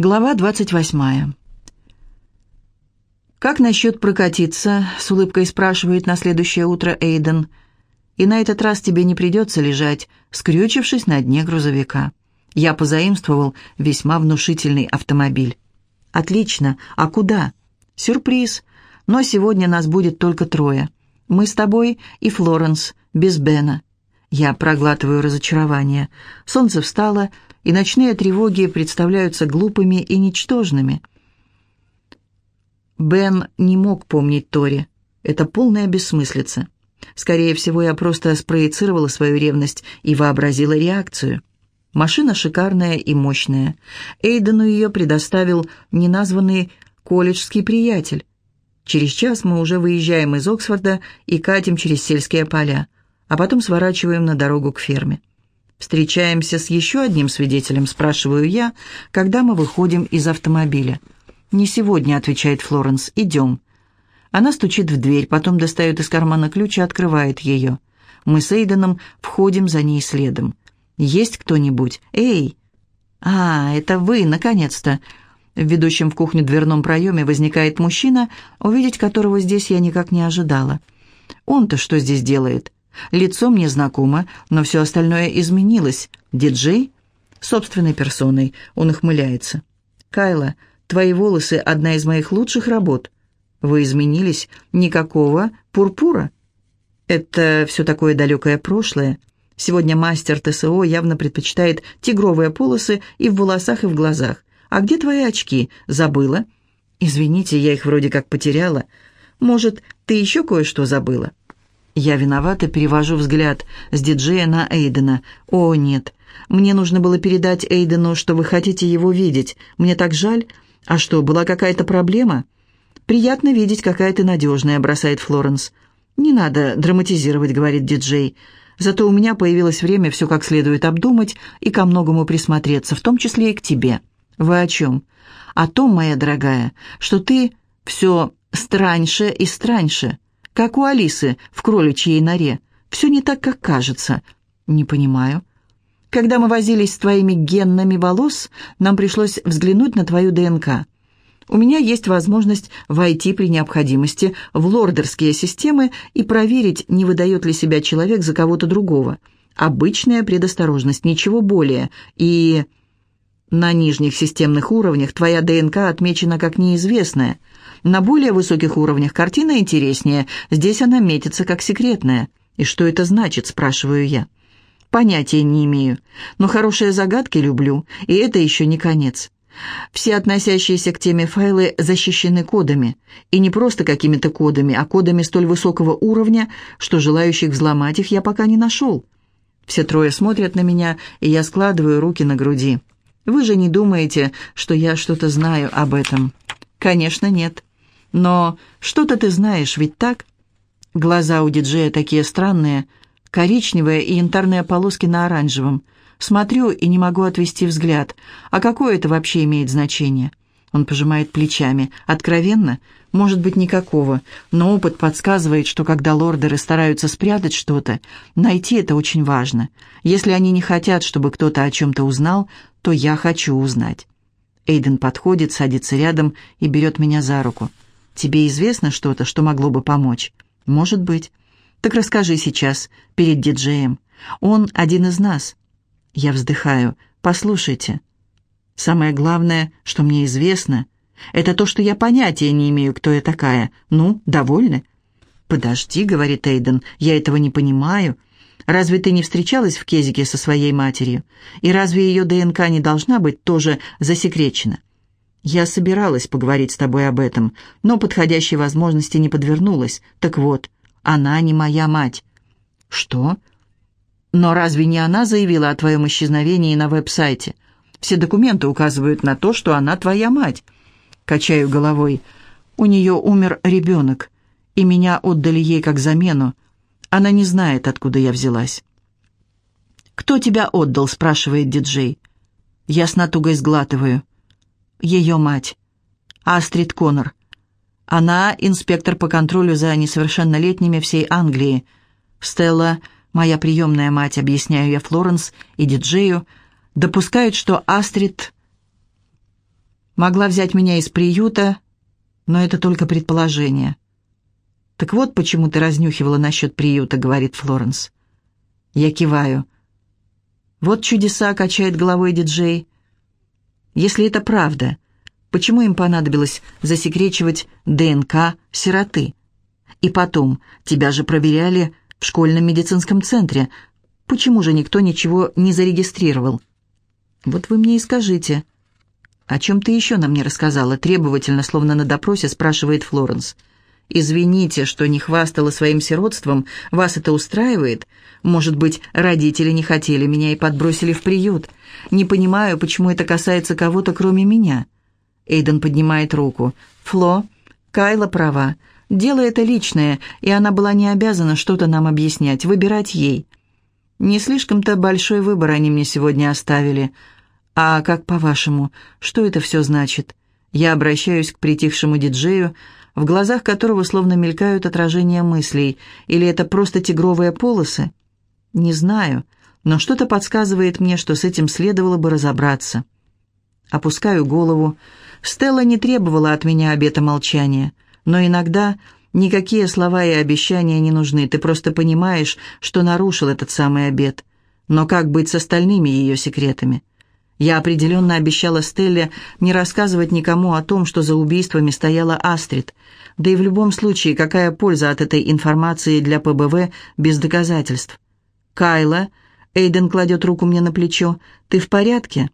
Глава 28. «Как насчет прокатиться?» — с улыбкой спрашивает на следующее утро Эйден. «И на этот раз тебе не придется лежать, скрючившись на дне грузовика. Я позаимствовал весьма внушительный автомобиль». «Отлично. А куда?» «Сюрприз. Но сегодня нас будет только трое. Мы с тобой и Флоренс, без Бена». Я проглатываю разочарование. Солнце встало, и ночные тревоги представляются глупыми и ничтожными. Бен не мог помнить Тори. Это полная бессмыслица. Скорее всего, я просто спроецировала свою ревность и вообразила реакцию. Машина шикарная и мощная. Эйдену ее предоставил неназванный колледжский приятель. Через час мы уже выезжаем из Оксфорда и катим через сельские поля, а потом сворачиваем на дорогу к ферме. «Встречаемся с еще одним свидетелем?» – спрашиваю я, когда мы выходим из автомобиля. «Не сегодня», – отвечает Флоренс. «Идем». Она стучит в дверь, потом достает из кармана ключ и открывает ее. Мы с Эйденом входим за ней следом. «Есть кто-нибудь? Эй!» «А, это вы, наконец-то!» В ведущем в кухню дверном проеме возникает мужчина, увидеть которого здесь я никак не ожидала. «Он-то что здесь делает?» Лицо мне знакомо, но все остальное изменилось. Диджей? Собственной персоной. Он ухмыляется. «Кайла, твои волосы — одна из моих лучших работ. Вы изменились? Никакого пурпура?» Это все такое далекое прошлое. Сегодня мастер ТСО явно предпочитает тигровые полосы и в волосах, и в глазах. «А где твои очки? Забыла?» «Извините, я их вроде как потеряла. Может, ты еще кое-что забыла?» Я виновата, перевожу взгляд с диджея на Эйдена. «О, нет. Мне нужно было передать Эйдену, что вы хотите его видеть. Мне так жаль. А что, была какая-то проблема?» «Приятно видеть, какая ты надежная», — бросает Флоренс. «Не надо драматизировать», — говорит диджей. «Зато у меня появилось время все как следует обдумать и ко многому присмотреться, в том числе и к тебе». «Вы о чем?» «О том, моя дорогая, что ты все страньше и страньше» как у Алисы в кроличьей норе. Все не так, как кажется. Не понимаю. Когда мы возились с твоими геннами волос, нам пришлось взглянуть на твою ДНК. У меня есть возможность войти при необходимости в лордерские системы и проверить, не выдает ли себя человек за кого-то другого. Обычная предосторожность, ничего более. И на нижних системных уровнях твоя ДНК отмечена как неизвестная – на более высоких уровнях картина интереснее, здесь она метится как секретная. «И что это значит?» – спрашиваю я. «Понятия не имею, но хорошие загадки люблю, и это еще не конец». Все относящиеся к теме файлы защищены кодами. И не просто какими-то кодами, а кодами столь высокого уровня, что желающих взломать их я пока не нашел. Все трое смотрят на меня, и я складываю руки на груди. Вы же не думаете, что я что-то знаю об этом? Конечно, нет. Но что-то ты знаешь, ведь так? Глаза у диджея такие странные, коричневые и янтарные полоски на оранжевом. Смотрю и не могу отвести взгляд. А какое это вообще имеет значение? Он пожимает плечами. Откровенно? Может быть, никакого. Но опыт подсказывает, что когда лордеры стараются спрятать что-то, найти это очень важно. Если они не хотят, чтобы кто-то о чем-то узнал, то я хочу узнать. Эйден подходит, садится рядом и берет меня за руку. Тебе известно что-то, что могло бы помочь? Может быть. Так расскажи сейчас, перед диджеем. Он один из нас. Я вздыхаю. Послушайте. Самое главное, что мне известно, это то, что я понятия не имею, кто я такая. Ну, довольны? «Подожди», — говорит Эйден, — «я этого не понимаю. Разве ты не встречалась в Кезике со своей матерью? И разве ее ДНК не должна быть тоже засекречена? Я собиралась поговорить с тобой об этом, но подходящей возможности не подвернулась. Так вот, она не моя мать». «Что?» «Но разве не она заявила о твоем исчезновении на веб-сайте? Все документы указывают на то, что она твоя мать». Качаю головой. «У нее умер ребенок, и меня отдали ей как замену. Она не знает, откуда я взялась». «Кто тебя отдал?» – спрашивает диджей. Я с натугой сглатываю ее мать, Астрид Коннор. Она инспектор по контролю за несовершеннолетними всей Англии. Стелла, моя приемная мать, объясняю я Флоренс и диджею, допускают, что Астрид Могла взять меня из приюта, но это только предположение. «Так вот почему ты разнюхивала насчет приюта», — говорит Флоренс. Я киваю. «Вот чудеса», — качает головой диджей. «Если это правда, почему им понадобилось засекречивать ДНК сироты? И потом, тебя же проверяли в школьном медицинском центре. Почему же никто ничего не зарегистрировал?» «Вот вы мне и скажите». «О чем ты еще нам не рассказала?» Требовательно, словно на допросе, спрашивает Флоренс. «Извините, что не хвастала своим сиротством. Вас это устраивает? Может быть, родители не хотели меня и подбросили в приют? Не понимаю, почему это касается кого-то, кроме меня». Эйден поднимает руку. «Фло, Кайла права. Дело это личное, и она была не обязана что-то нам объяснять, выбирать ей. Не слишком-то большой выбор они мне сегодня оставили. «А как по-вашему, что это все значит?» Я обращаюсь к притихшему диджею, в глазах которого словно мелькают отражения мыслей, или это просто тигровые полосы? Не знаю, но что-то подсказывает мне, что с этим следовало бы разобраться. Опускаю голову. Стелла не требовала от меня обета молчания, но иногда никакие слова и обещания не нужны, ты просто понимаешь, что нарушил этот самый обет. Но как быть с остальными ее секретами? Я определенно обещала Стелле не рассказывать никому о том, что за убийствами стояла Астрид. Да и в любом случае, какая польза от этой информации для ПБВ без доказательств? «Кайла», — Эйден кладет руку мне на плечо, — «ты в порядке?»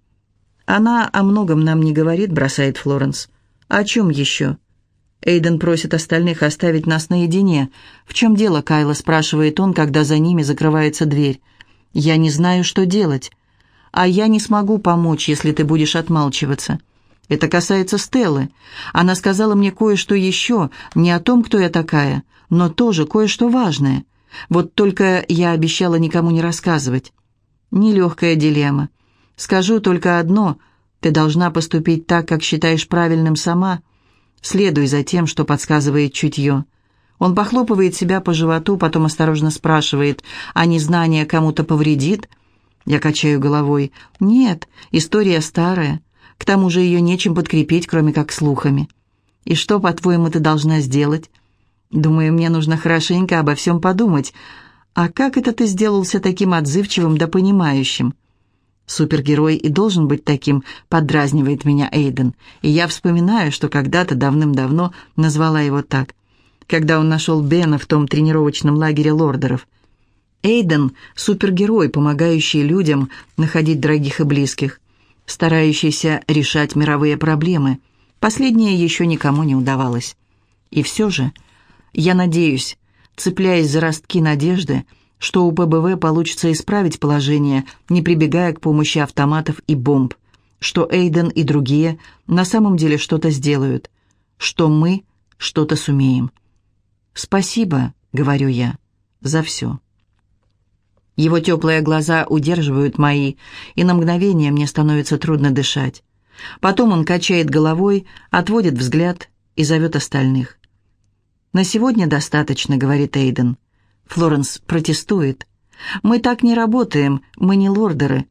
«Она о многом нам не говорит», — бросает Флоренс. «О чем еще?» Эйден просит остальных оставить нас наедине. «В чем дело, Кайла?» — спрашивает он, когда за ними закрывается дверь. «Я не знаю, что делать» а я не смогу помочь, если ты будешь отмалчиваться. Это касается Стеллы. Она сказала мне кое-что еще, не о том, кто я такая, но тоже кое-что важное. Вот только я обещала никому не рассказывать. Нелегкая дилемма. Скажу только одно. Ты должна поступить так, как считаешь правильным сама. Следуй за тем, что подсказывает чутье. Он похлопывает себя по животу, потом осторожно спрашивает, а незнание кому-то повредит – я качаю головой. «Нет, история старая. К тому же ее нечем подкрепить, кроме как слухами. И что, по-твоему, ты должна сделать? Думаю, мне нужно хорошенько обо всем подумать. А как это ты сделался таким отзывчивым да понимающим?» «Супергерой и должен быть таким», — подразнивает меня Эйден. И я вспоминаю, что когда-то давным-давно назвала его так. Когда он нашел Бена в том тренировочном лагере лордеров. Эйден – супергерой, помогающий людям находить дорогих и близких, старающийся решать мировые проблемы. Последнее еще никому не удавалось. И все же, я надеюсь, цепляясь за ростки надежды, что у ПБВ получится исправить положение, не прибегая к помощи автоматов и бомб, что Эйден и другие на самом деле что-то сделают, что мы что-то сумеем. «Спасибо», — говорю я, — «за все». Его теплые глаза удерживают мои, и на мгновение мне становится трудно дышать. Потом он качает головой, отводит взгляд и зовет остальных. «На сегодня достаточно», — говорит Эйден. Флоренс протестует. «Мы так не работаем, мы не лордеры.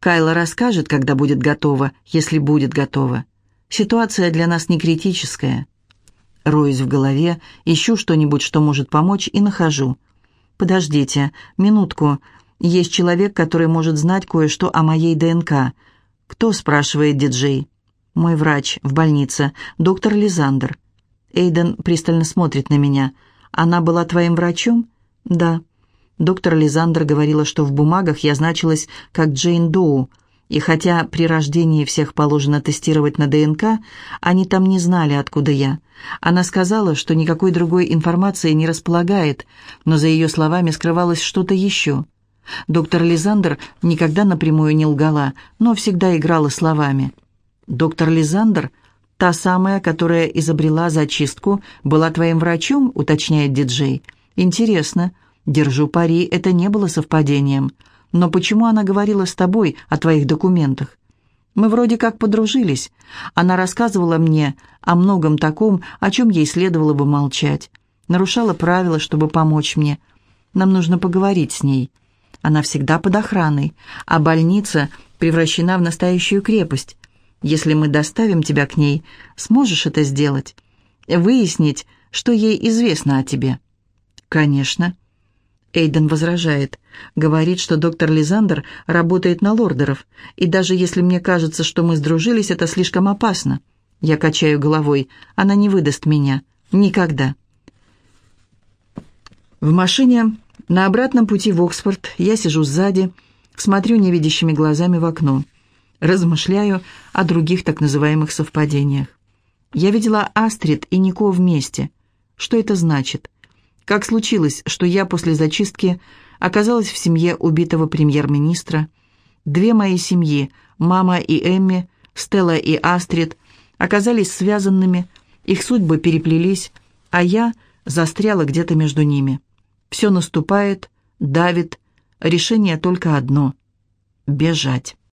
Кайла расскажет, когда будет готова, если будет готова. Ситуация для нас не критическая». Роюсь в голове, ищу что-нибудь, что может помочь, и нахожу. «Подождите, минутку. Есть человек, который может знать кое-что о моей ДНК». «Кто?» – спрашивает диджей. «Мой врач в больнице, доктор Лизандр». Эйден пристально смотрит на меня. «Она была твоим врачом?» «Да». Доктор Лизандр говорила, что в бумагах я значилась как Джейн Доу – и хотя при рождении всех положено тестировать на ДНК, они там не знали, откуда я. Она сказала, что никакой другой информации не располагает, но за ее словами скрывалось что-то еще. Доктор Лизандр никогда напрямую не лгала, но всегда играла словами. «Доктор Лизандр, та самая, которая изобрела зачистку, была твоим врачом?» — уточняет диджей. «Интересно. Держу пари, это не было совпадением». Но почему она говорила с тобой о твоих документах? Мы вроде как подружились. Она рассказывала мне о многом таком, о чем ей следовало бы молчать. Нарушала правила, чтобы помочь мне. Нам нужно поговорить с ней. Она всегда под охраной, а больница превращена в настоящую крепость. Если мы доставим тебя к ней, сможешь это сделать? Выяснить, что ей известно о тебе?» «Конечно». Эйден возражает. Говорит, что доктор Лизандер работает на лордеров, и даже если мне кажется, что мы сдружились, это слишком опасно. Я качаю головой. Она не выдаст меня. Никогда. В машине на обратном пути в Оксфорд я сижу сзади, смотрю невидящими глазами в окно. Размышляю о других так называемых совпадениях. Я видела Астрид и Нико вместе. Что это значит? Как случилось, что я после зачистки оказалась в семье убитого премьер-министра? Две мои семьи, мама и Эмми, Стелла и Астрид, оказались связанными, их судьбы переплелись, а я застряла где-то между ними. Все наступает, давит, решение только одно — бежать.